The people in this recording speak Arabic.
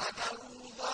وَذَرُوا ۚ